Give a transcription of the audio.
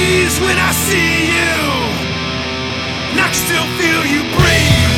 freeze when I see you. And I can still feel you breathe.